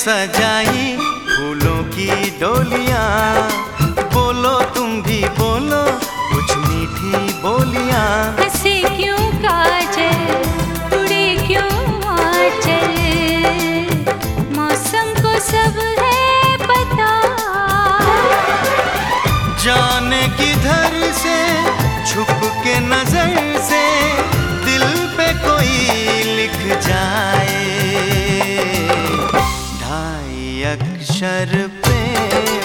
सजाई फूलों की डोलियाँ। बोलो तुम भी बोलो कुछ मीठी बोलियाँ। हंसे क्यों काजल उड़े क्यों आंचल मौसम को सब है पता। जाने किधर से छुप के नज़र से। अक्षर प्रेम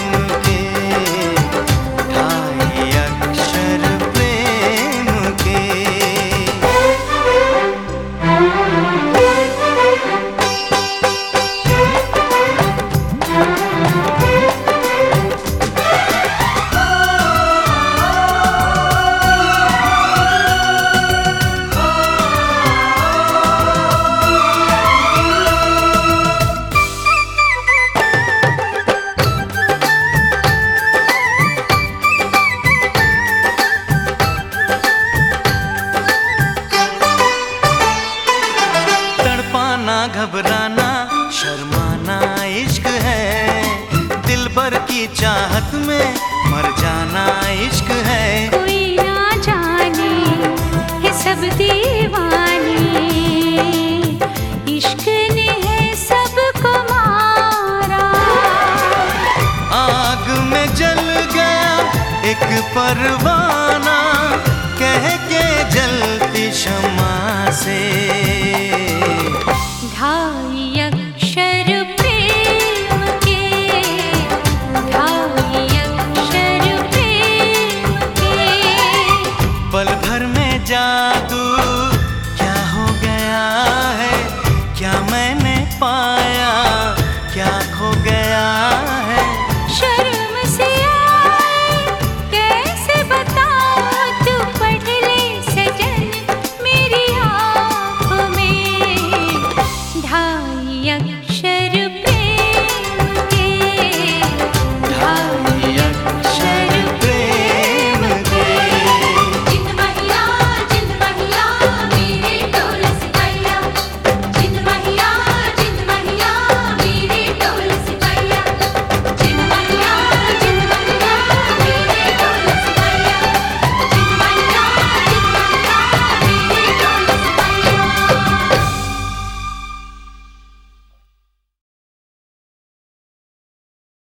की चाहत में मर जाना इश्क है। कोई ना जाने ये सब दीवानी। इश्क ने है सबको मारा। आग में जल गया एक परवाना कह के जलती क्षमा से। ढाई जादू।